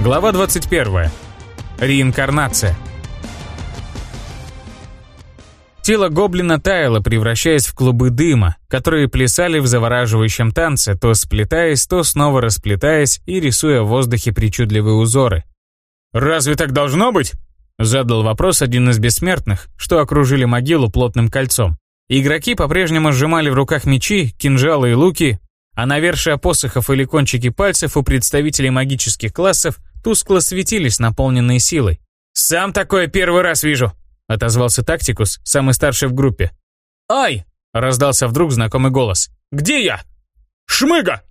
Глава 21. Реинкарнация. Тело гоблина таяло, превращаясь в клубы дыма, которые плясали в завораживающем танце, то сплетаясь, то снова расплетаясь и рисуя в воздухе причудливые узоры. «Разве так должно быть?» Задал вопрос один из бессмертных, что окружили могилу плотным кольцом. Игроки по-прежнему сжимали в руках мечи, кинжалы и луки, а навершие посохов или кончики пальцев у представителей магических классов тускло светились, наполненные силой. «Сам такое первый раз вижу», — отозвался Тактикус, самый старший в группе. «Ай!» — раздался вдруг знакомый голос. «Где я?» «Шмыга!»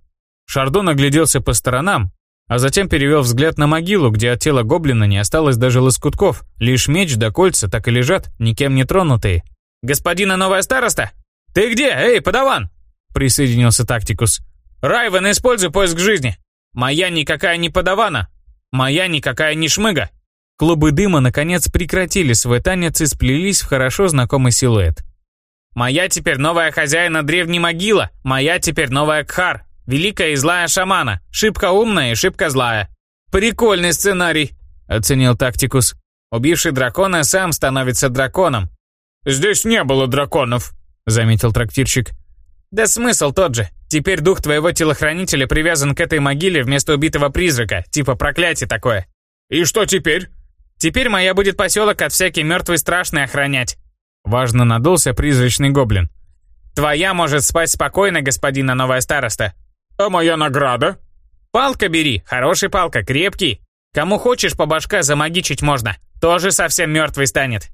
Шардон огляделся по сторонам, а затем перевел взгляд на могилу, где от тела гоблина не осталось даже лоскутков, лишь меч да кольца так и лежат, никем не тронутые. «Господина новая староста? Ты где? Эй, подаван!» Присоединился Тактикус. «Райвен, используй поиск жизни! Моя никакая не подавана! Моя никакая не шмыга!» Клубы дыма наконец прекратили свой танец и сплелись в хорошо знакомый силуэт. «Моя теперь новая хозяина древней могила! Моя теперь новая Кхар! Великая и злая шамана. Шибко умная и шибко злая. Прикольный сценарий, оценил Тактикус. Убивший дракона сам становится драконом. Здесь не было драконов, заметил трактирщик. Да смысл тот же. Теперь дух твоего телохранителя привязан к этой могиле вместо убитого призрака, типа проклятие такое. И что теперь? Теперь моя будет поселок от всякой мертвой страшной охранять. Важно надулся призрачный гоблин. Твоя может спать спокойно, господина новая староста. «А моя награда?» «Палка бери, хороший палка, крепкий. Кому хочешь по башка замагичить можно, тоже совсем мертвый станет».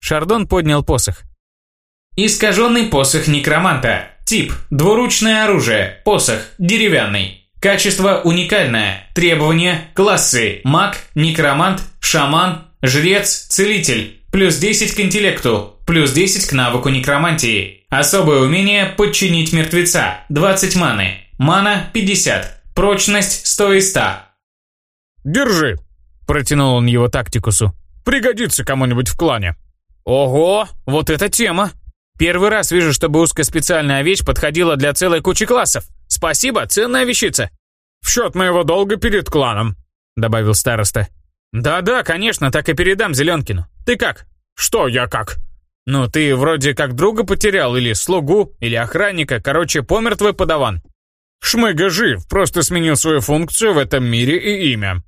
Шардон поднял посох. Искаженный посох некроманта. Тип – двуручное оружие, посох, деревянный. Качество уникальное. Требования – классы, маг, некромант, шаман, жрец, целитель. Плюс 10 к интеллекту, плюс 10 к навыку некромантии. Особое умение – подчинить мертвеца, 20 маны. Мана 50. Прочность 100 из 100. «Держи!» – протянул он его тактикусу. «Пригодится кому-нибудь в клане». «Ого, вот эта тема! Первый раз вижу, чтобы узкоспециальная вещь подходила для целой кучи классов. Спасибо, ценная вещица!» «В счет моего долга перед кланом», – добавил староста. «Да-да, конечно, так и передам Зеленкину. Ты как?» «Что я как?» «Ну, ты вроде как друга потерял, или слугу, или охранника, короче, помер твой подаван». Шмыга жив, просто сменил свою функцию в этом мире и имя.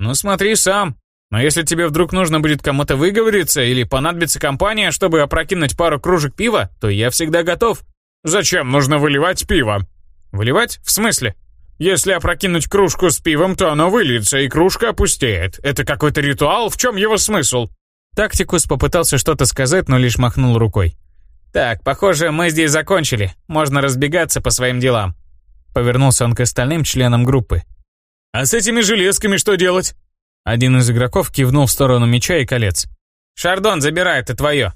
Ну смотри сам. Но если тебе вдруг нужно будет кому-то выговориться или понадобится компания, чтобы опрокинуть пару кружек пива, то я всегда готов. Зачем нужно выливать пиво? Выливать? В смысле? Если опрокинуть кружку с пивом, то оно выльется, и кружка опустеет. Это какой-то ритуал? В чем его смысл? Тактикус попытался что-то сказать, но лишь махнул рукой. Так, похоже, мы здесь закончили. Можно разбегаться по своим делам. Повернулся он к остальным членам группы. «А с этими железками что делать?» Один из игроков кивнул в сторону меча и колец. «Шардон, забирай, это твое!»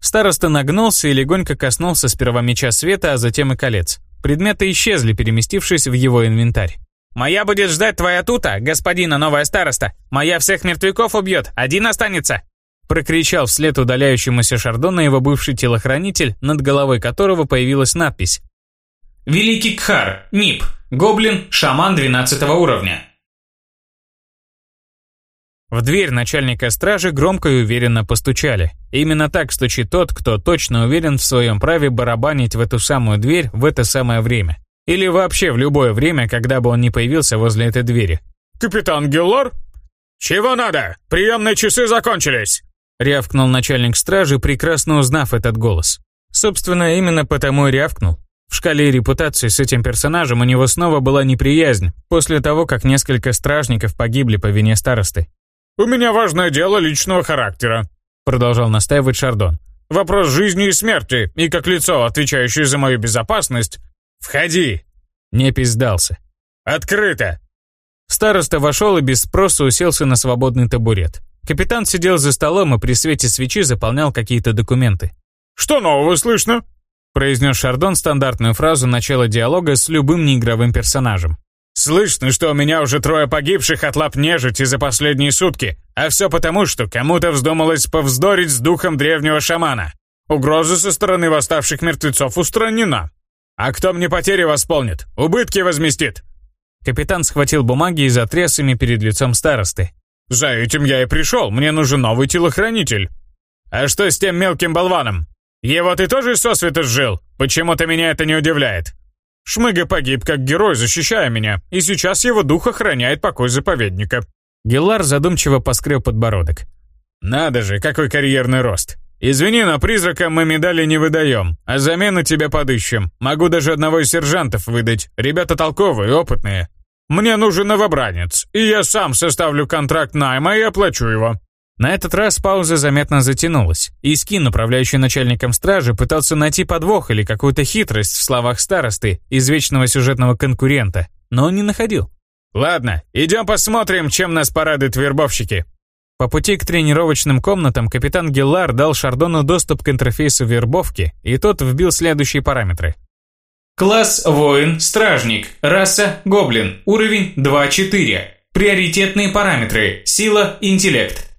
Староста нагнулся и легонько коснулся сперва меча света, а затем и колец. Предметы исчезли, переместившись в его инвентарь. «Моя будет ждать твоя тута, господина новая староста! Моя всех мертвяков убьет, один останется!» Прокричал вслед удаляющемуся Шардона его бывший телохранитель, над головой которого появилась надпись Великий Кхар, НИП, гоблин, шаман 12 уровня. В дверь начальника стражи громко и уверенно постучали. Именно так стучит тот, кто точно уверен в своем праве барабанить в эту самую дверь в это самое время. Или вообще в любое время, когда бы он не появился возле этой двери. «Капитан Геллар?» «Чего надо? Приемные часы закончились!» Рявкнул начальник стражи, прекрасно узнав этот голос. Собственно, именно потому и рявкнул. В шкале репутации с этим персонажем у него снова была неприязнь, после того, как несколько стражников погибли по вине старосты. «У меня важное дело личного характера», — продолжал настаивать Шардон. «Вопрос жизни и смерти, и как лицо, отвечающее за мою безопасность...» «Входи!» Непись сдался. «Открыто!» Староста вошел и без спроса уселся на свободный табурет. Капитан сидел за столом и при свете свечи заполнял какие-то документы. «Что нового слышно?» произнес Шардон стандартную фразу начала диалога с любым неигровым персонажем. «Слышно, что у меня уже трое погибших от лап нежити за последние сутки, а все потому, что кому-то вздумалось повздорить с духом древнего шамана. Угроза со стороны восставших мертвецов устранена. А кто мне потери восполнит? Убытки возместит?» Капитан схватил бумаги и затряс ими перед лицом старосты. «За этим я и пришел, мне нужен новый телохранитель». «А что с тем мелким болваном? Его ты тоже сосвета сжил? Почему-то меня это не удивляет». Шмыга погиб как герой, защищая меня, и сейчас его дух охраняет покой заповедника. Геллар задумчиво поскреб подбородок. «Надо же, какой карьерный рост. Извини, но призракам мы медали не выдаем, а замену тебя подыщем. Могу даже одного из сержантов выдать. Ребята толковые, опытные. Мне нужен новобранец, и я сам составлю контракт найма и оплачу его». На этот раз пауза заметно затянулась. Искин, управляющий начальником стражи, пытался найти подвох или какую-то хитрость в словах старосты, извечного сюжетного конкурента, но он не находил. «Ладно, идем посмотрим, чем нас порадуют вербовщики». По пути к тренировочным комнатам капитан Геллар дал Шардону доступ к интерфейсу вербовки, и тот вбил следующие параметры. Класс воин, стражник, раса гоблин, уровень 2-4. Приоритетные параметры: сила, интеллект.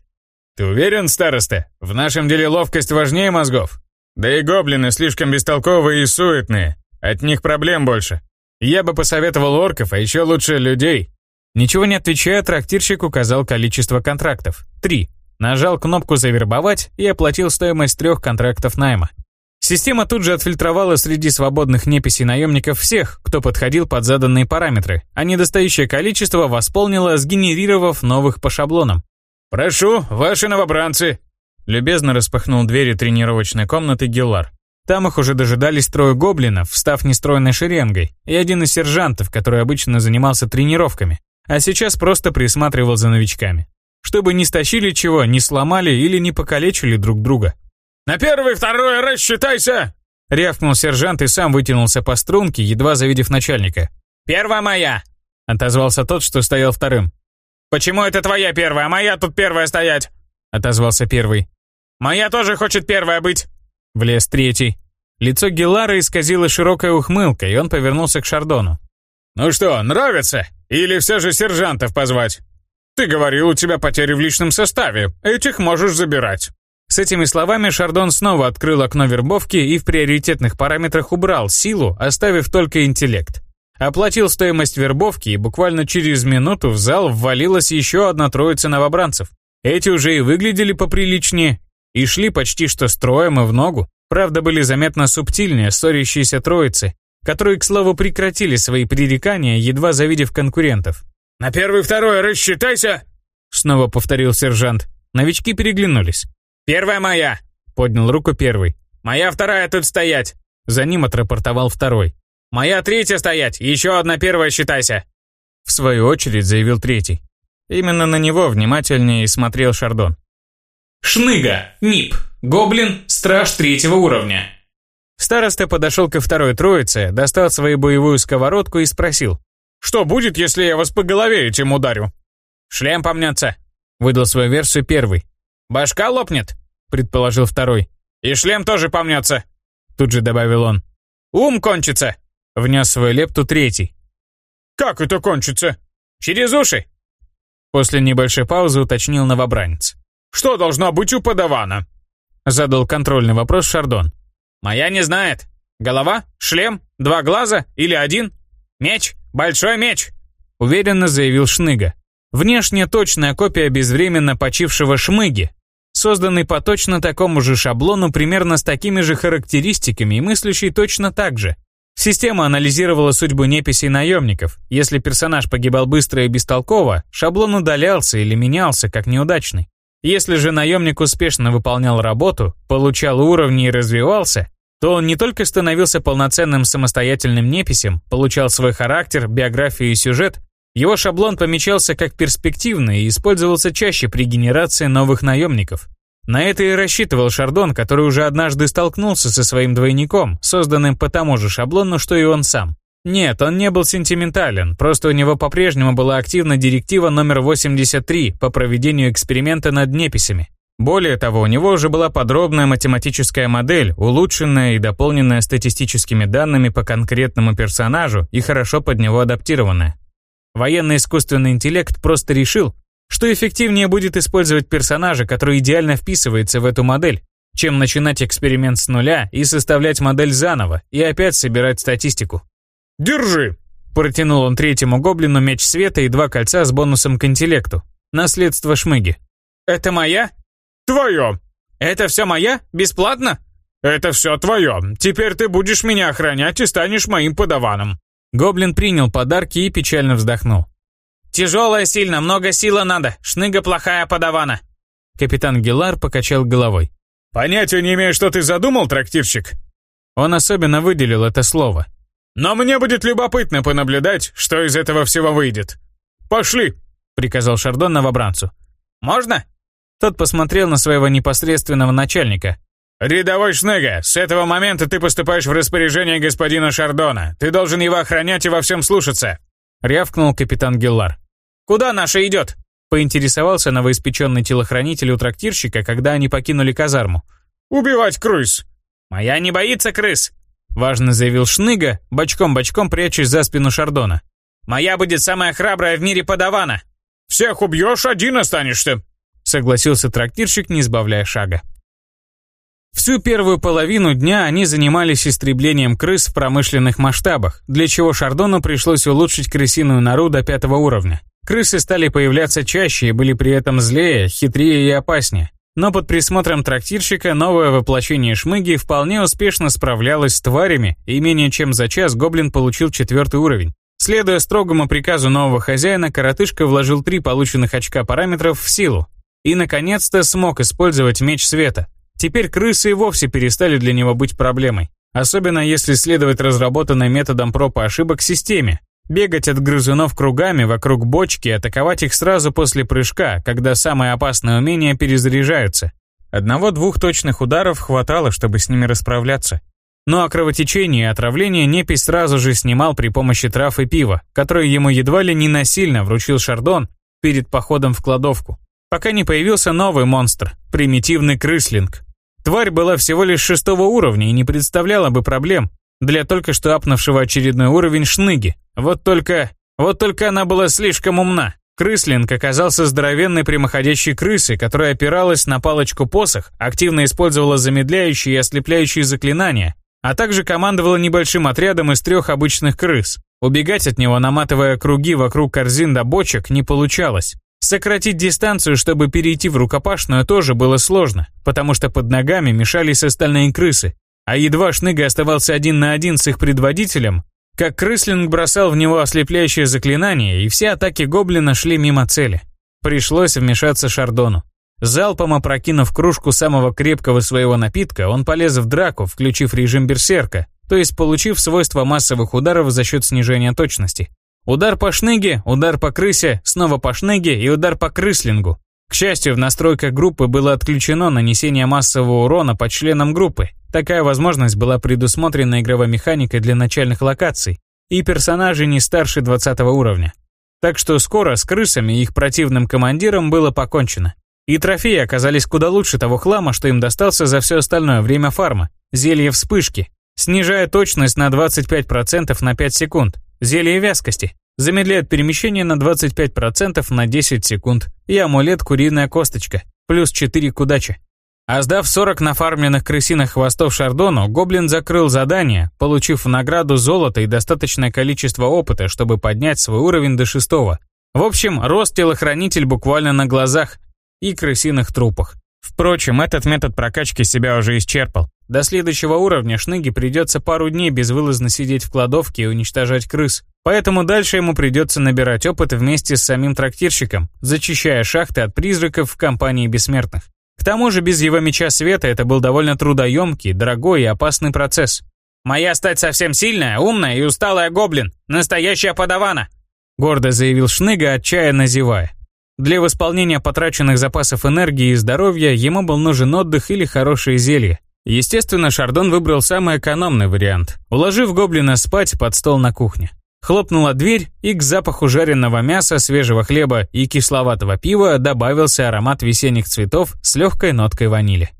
Ты уверен, староста? В нашем деле ловкость важнее мозгов. Да и гоблины слишком бестолковые и суетные. От них проблем больше. Я бы посоветовал орков, а еще лучше людей. Ничего не отвечая, трактирщик указал количество контрактов. Три. Нажал кнопку «Завербовать» и оплатил стоимость трех контрактов найма. Система тут же отфильтровала среди свободных неписей наемников всех, кто подходил под заданные параметры, а недостающее количество восполнило, сгенерировав новых по шаблонам. «Прошу, ваши новобранцы!» Любезно распахнул двери тренировочной комнаты Гиллар. Там их уже дожидались трое гоблинов, встав нестройной шеренгой, и один из сержантов, который обычно занимался тренировками, а сейчас просто присматривал за новичками. Чтобы не стащили чего, не сломали или не покалечили друг друга. «На первый, второй, рассчитайся!» Рявкнул сержант и сам вытянулся по струнке, едва завидев начальника. «Первая моя!» Отозвался тот, что стоял вторым. «Почему это твоя первая, а моя тут первая стоять?» Отозвался первый. «Моя тоже хочет первая быть!» Влез третий. Лицо Геллара исказило широкая ухмылка, и он повернулся к Шардону. «Ну что, нравится? Или все же сержантов позвать? Ты говорил, у тебя потери в личном составе. Этих можешь забирать». С этими словами Шардон снова открыл окно вербовки и в приоритетных параметрах убрал силу, оставив только интеллект. Оплатил стоимость вербовки, и буквально через минуту в зал ввалилась еще одна троица новобранцев. Эти уже и выглядели поприличнее, и шли почти что строем и в ногу. Правда, были заметно субтильнее ссорящиеся троицы, которые, к слову, прекратили свои пререкания, едва завидев конкурентов. «На первый второй рассчитайся!» Снова повторил сержант. Новички переглянулись. «Первая моя!» Поднял руку первый. «Моя вторая тут стоять!» За ним отрапортовал второй. «Моя третья стоять! Еще одна первая считайся!» В свою очередь заявил третий. Именно на него внимательнее и смотрел Шардон. Шныга, НИП, гоблин, страж третьего уровня. Староста подошел ко второй троице, достал свою боевую сковородку и спросил. «Что будет, если я вас по голове этим ударю?» «Шлем помнется», — выдал свою версию первый. «Башка лопнет», — предположил второй. «И шлем тоже помнется», — тут же добавил он. «Ум кончится», — внес свою лепту третий. «Как это кончится?» «Через уши», — после небольшой паузы уточнил новобранец. «Что должно быть у подавана?» Задал контрольный вопрос Шардон. «Моя не знает. Голова? Шлем? Два глаза? Или один? Меч? Большой меч!» Уверенно заявил Шныга. Внешне точная копия безвременно почившего Шмыги, созданный по точно такому же шаблону примерно с такими же характеристиками и мыслящий точно так же. Система анализировала судьбу неписей наемников. Если персонаж погибал быстро и бестолково, шаблон удалялся или менялся как неудачный. Если же наемник успешно выполнял работу, получал уровни и развивался, то он не только становился полноценным самостоятельным неписем, получал свой характер, биографию и сюжет, его шаблон помечался как перспективный и использовался чаще при генерации новых наемников. На это и рассчитывал Шардон, который уже однажды столкнулся со своим двойником, созданным по тому же шаблону, что и он сам. Нет, он не был сентиментален, просто у него по-прежнему была активна директива номер 83 по проведению эксперимента над неписями. Более того, у него уже была подробная математическая модель, улучшенная и дополненная статистическими данными по конкретному персонажу и хорошо под него адаптированная. Военный искусственный интеллект просто решил, что эффективнее будет использовать персонажа, который идеально вписывается в эту модель, чем начинать эксперимент с нуля и составлять модель заново и опять собирать статистику. «Держи!» Протянул он третьему гоблину меч света и два кольца с бонусом к интеллекту. Наследство шмыги. «Это моя?» «Твое!» «Это все моя? Бесплатно?» «Это все твое. Теперь ты будешь меня охранять и станешь моим подаваном». Гоблин принял подарки и печально вздохнул. «Тяжелая сильно, много сила надо. Шныга плохая подавана». Капитан Гелар покачал головой. «Понятия не имею, что ты задумал, трактирщик». Он особенно выделил это слово. «Но мне будет любопытно понаблюдать, что из этого всего выйдет. Пошли!» — приказал Шардон новобранцу. «Можно?» Тот посмотрел на своего непосредственного начальника. «Рядовой Шнега, с этого момента ты поступаешь в распоряжение господина Шардона. Ты должен его охранять и во всем слушаться», — рявкнул капитан Геллар. «Куда наша идет?» — поинтересовался новоиспеченный телохранитель у трактирщика, когда они покинули казарму. «Убивать крыс!» «Моя не боится крыс!» — важно заявил Шныга, бочком-бочком прячась за спину Шардона. «Моя будет самая храбрая в мире подавана!» «Всех убьешь, один останешься!» — согласился трактирщик, не сбавляя шага. Всю первую половину дня они занимались истреблением крыс в промышленных масштабах, для чего Шардону пришлось улучшить крысиную нору до пятого уровня. Крысы стали появляться чаще и были при этом злее, хитрее и опаснее. Но под присмотром трактирщика новое воплощение шмыги вполне успешно справлялось с тварями, и менее чем за час гоблин получил четвертый уровень. Следуя строгому приказу нового хозяина, коротышка вложил три полученных очка параметров в силу. И, наконец-то, смог использовать меч света. Теперь крысы и вовсе перестали для него быть проблемой. Особенно если следовать разработанной методом проб и ошибок системе. Бегать от грызунов кругами вокруг бочки и атаковать их сразу после прыжка, когда самые опасные умения перезаряжаются. Одного-двух точных ударов хватало, чтобы с ними расправляться. Но о кровотечении и отравлении Непись сразу же снимал при помощи трав и пива, которые ему едва ли не насильно вручил Шардон перед походом в кладовку. Пока не появился новый монстр – примитивный крыслинг. Тварь была всего лишь шестого уровня и не представляла бы проблем для только что апнувшего очередной уровень шныги. Вот только... Вот только она была слишком умна. Крыслинг оказался здоровенной прямоходящей крысой, которая опиралась на палочку-посох, активно использовала замедляющие и ослепляющие заклинания, а также командовала небольшим отрядом из трех обычных крыс. Убегать от него, наматывая круги вокруг корзин до бочек, не получалось. Сократить дистанцию, чтобы перейти в рукопашную, тоже было сложно, потому что под ногами мешались остальные крысы. А едва Шныга оставался один на один с их предводителем, как Крыслинг бросал в него ослепляющее заклинание, и все атаки гоблина шли мимо цели. Пришлось вмешаться Шардону. Залпом опрокинув кружку самого крепкого своего напитка, он полез в драку, включив режим берсерка, то есть получив свойства массовых ударов за счет снижения точности. Удар по шныге, удар по крысе, снова по шныге и удар по крыслингу. К счастью, в настройках группы было отключено нанесение массового урона по членам группы. Такая возможность была предусмотрена игровой механикой для начальных локаций и персонажей не старше 20 уровня. Так что скоро с крысами и их противным командиром было покончено. И трофеи оказались куда лучше того хлама, что им достался за все остальное время фарма. Зелье вспышки, снижая точность на 25% на 5 секунд. Зелье вязкости. Замедляет перемещение на 25% на 10 секунд. И амулет «Куриная косточка». Плюс 4 к удаче. А сдав 40 нафармленных крысиных хвостов Шардону, Гоблин закрыл задание, получив в награду золото и достаточное количество опыта, чтобы поднять свой уровень до шестого. В общем, рост телохранитель буквально на глазах и крысиных трупах. Впрочем, этот метод прокачки себя уже исчерпал. До следующего уровня Шныги придется пару дней безвылазно сидеть в кладовке и уничтожать крыс. Поэтому дальше ему придется набирать опыт вместе с самим трактирщиком, зачищая шахты от призраков в компании бессмертных. К тому же без его меча света это был довольно трудоемкий, дорогой и опасный процесс. «Моя стать совсем сильная, умная и усталая гоблин. Настоящая подавана!» Гордо заявил Шныга, отчаянно зевая. Для восполнения потраченных запасов энергии и здоровья ему был нужен отдых или хорошее зелье. Естественно, Шардон выбрал самый экономный вариант, уложив гоблина спать под стол на кухне. Хлопнула дверь, и к запаху жареного мяса, свежего хлеба и кисловатого пива добавился аромат весенних цветов с легкой ноткой ванили.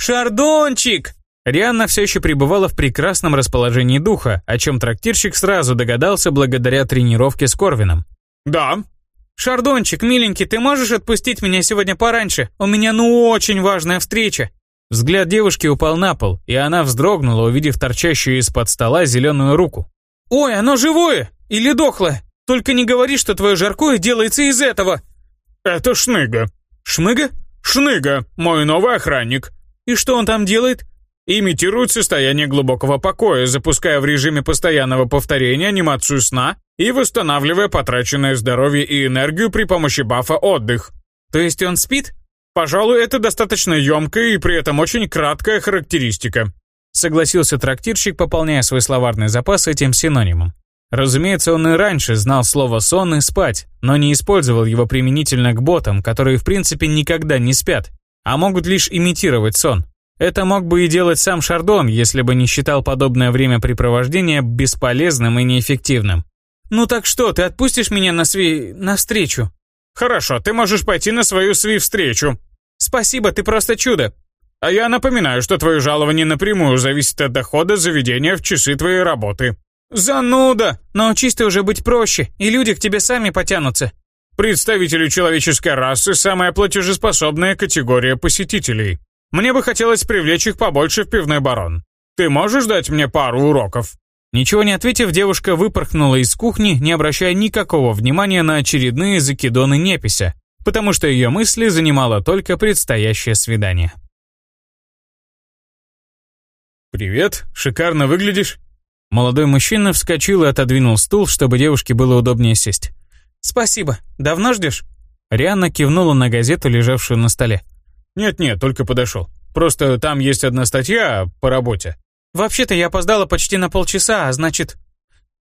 «Шардончик!» Рианна все еще пребывала в прекрасном расположении духа, о чем трактирщик сразу догадался благодаря тренировке с Корвином. «Да». «Шардончик, миленький, ты можешь отпустить меня сегодня пораньше? У меня ну очень важная встреча». Взгляд девушки упал на пол, и она вздрогнула, увидев торчащую из-под стола зеленую руку. «Ой, оно живое!» Или дохлая? Только не говори, что твое жаркое делается из этого!» «Это Шныга». «Шмыга?» «Шныга, мой новый охранник». «И что он там делает?» Имитирует состояние глубокого покоя, запуская в режиме постоянного повторения анимацию сна и восстанавливая потраченное здоровье и энергию при помощи бафа отдых. То есть он спит? Пожалуй, это достаточно емкая и при этом очень краткая характеристика. Согласился трактирщик, пополняя свой словарный запас этим синонимом. Разумеется, он и раньше знал слово «сон» и «спать», но не использовал его применительно к ботам, которые в принципе никогда не спят, а могут лишь имитировать сон. Это мог бы и делать сам Шардон, если бы не считал подобное времяпрепровождение бесполезным и неэффективным. «Ну так что, ты отпустишь меня на сви... на встречу?» «Хорошо, ты можешь пойти на свою сви-встречу». «Спасибо, ты просто чудо». «А я напоминаю, что твое жалование напрямую зависит от дохода заведения в часы твоей работы». «Зануда! Научись ты уже быть проще, и люди к тебе сами потянутся». Представители человеческой расы – самая платежеспособная категория посетителей. Мне бы хотелось привлечь их побольше в пивной барон. Ты можешь дать мне пару уроков?» Ничего не ответив, девушка выпорхнула из кухни, не обращая никакого внимания на очередные закидоны непися, потому что ее мысли занимало только предстоящее свидание. «Привет, шикарно выглядишь». Молодой мужчина вскочил и отодвинул стул, чтобы девушке было удобнее сесть. «Спасибо. Давно ждешь?» Рианна кивнула на газету, лежавшую на столе. «Нет-нет, только подошел. Просто там есть одна статья по работе». «Вообще-то я опоздала почти на полчаса, а значит...»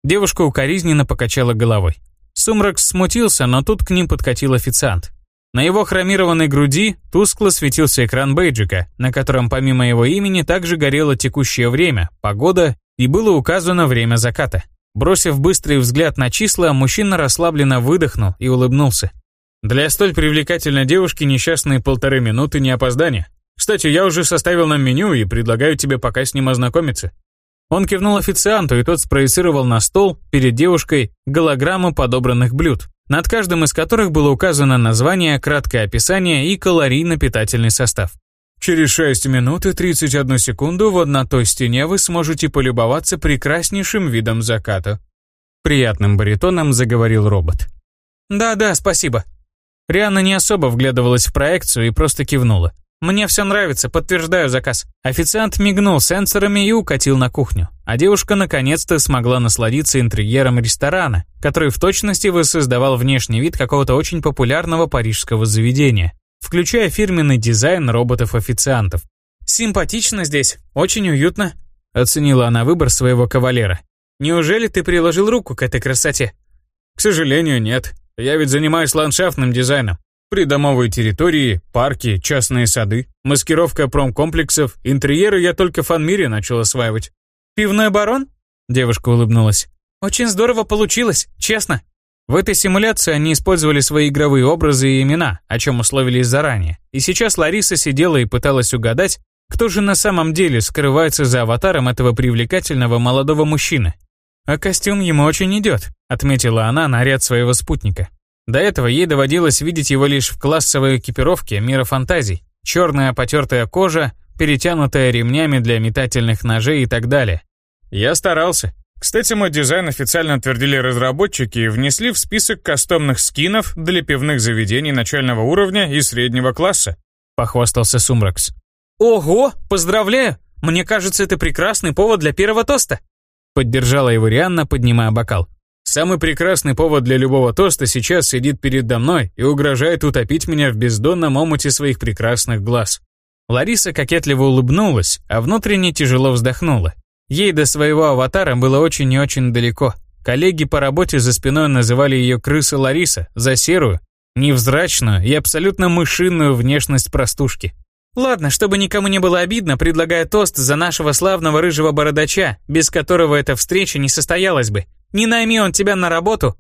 Девушка укоризненно покачала головой. Сумрак смутился, но тут к ним подкатил официант. На его хромированной груди тускло светился экран бейджика, на котором помимо его имени также горело текущее время, погода и было указано время заката. Бросив быстрый взгляд на числа, мужчина расслабленно выдохнул и улыбнулся. Для столь привлекательной девушки несчастные полторы минуты не опоздание. Кстати, я уже составил нам меню и предлагаю тебе пока с ним ознакомиться. Он кивнул официанту, и тот спроецировал на стол перед девушкой голограмму подобранных блюд, над каждым из которых было указано название, краткое описание и калорийно-питательный состав. Через 6 минут и 31 секунду вот на той стене вы сможете полюбоваться прекраснейшим видом заката. Приятным баритоном заговорил робот. «Да-да, спасибо», Риана не особо вглядывалась в проекцию и просто кивнула. «Мне все нравится, подтверждаю заказ». Официант мигнул сенсорами и укатил на кухню. А девушка наконец-то смогла насладиться интерьером ресторана, который в точности воссоздавал внешний вид какого-то очень популярного парижского заведения, включая фирменный дизайн роботов-официантов. «Симпатично здесь, очень уютно», — оценила она выбор своего кавалера. «Неужели ты приложил руку к этой красоте?» «К сожалению, нет. Я ведь занимаюсь ландшафтным дизайном. Придомовые территории, парки, частные сады, маскировка промкомплексов, интерьеры я только в фанмире начал осваивать. «Пивной барон?» Девушка улыбнулась. «Очень здорово получилось, честно». В этой симуляции они использовали свои игровые образы и имена, о чем условились заранее. И сейчас Лариса сидела и пыталась угадать, кто же на самом деле скрывается за аватаром этого привлекательного молодого мужчины. «А костюм ему очень идет», — отметила она наряд своего спутника. До этого ей доводилось видеть его лишь в классовой экипировке мира фантазий. Черная потертая кожа, перетянутая ремнями для метательных ножей и так далее. Я старался. Кстати, мой дизайн официально утвердили разработчики и внесли в список кастомных скинов для пивных заведений начального уровня и среднего класса. Похвастался Сумракс. Ого, поздравляю! Мне кажется, это прекрасный повод для первого тоста. Поддержала его Рианна, поднимая бокал. Самый прекрасный повод для любого тоста сейчас сидит передо мной и угрожает утопить меня в бездонном омуте своих прекрасных глаз. Лариса кокетливо улыбнулась, а внутренне тяжело вздохнула. Ей до своего аватара было очень и очень далеко. Коллеги по работе за спиной называли ее крыса Лариса за серую, невзрачную и абсолютно мышиную внешность простушки. Ладно, чтобы никому не было обидно, предлагаю тост за нашего славного рыжего бородача, без которого эта встреча не состоялась бы. Не найми он тебя на работу.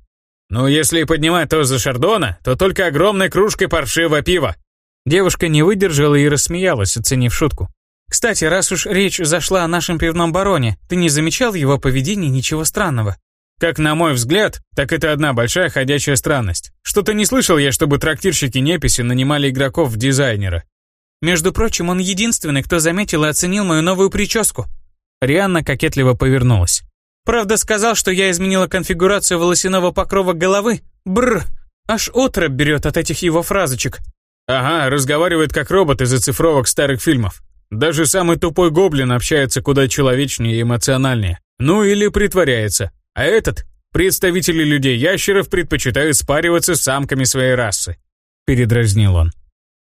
Ну, если поднимать тост за Шардона, то только огромной кружкой паршивого пива. Девушка не выдержала и рассмеялась, оценив шутку. Кстати, раз уж речь зашла о нашем пивном бароне, ты не замечал в его поведении ничего странного? Как на мой взгляд, так это одна большая ходячая странность. Что-то не слышал я, чтобы трактирщики Неписи нанимали игроков в дизайнера. Между прочим, он единственный, кто заметил и оценил мою новую прическу. Рианна кокетливо повернулась. Правда, сказал, что я изменила конфигурацию волосяного покрова головы. Бррр, аж отраб берет от этих его фразочек. Ага, разговаривает как робот из оцифровок старых фильмов. Даже самый тупой гоблин общается куда человечнее и эмоциональнее. Ну или притворяется. А этот, представители людей-ящеров предпочитают спариваться с самками своей расы. Передразнил он.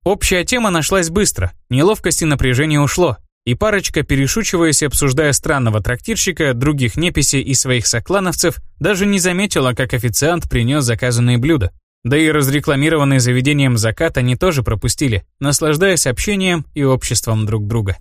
Общая тема нашлась быстро, неловкость и напряжение ушло, и парочка, перешучиваясь и обсуждая странного трактирщика, других неписей и своих соклановцев, даже не заметила, как официант принес заказанные блюда. Да и разрекламированные заведением закат они тоже пропустили, наслаждаясь общением и обществом друг друга.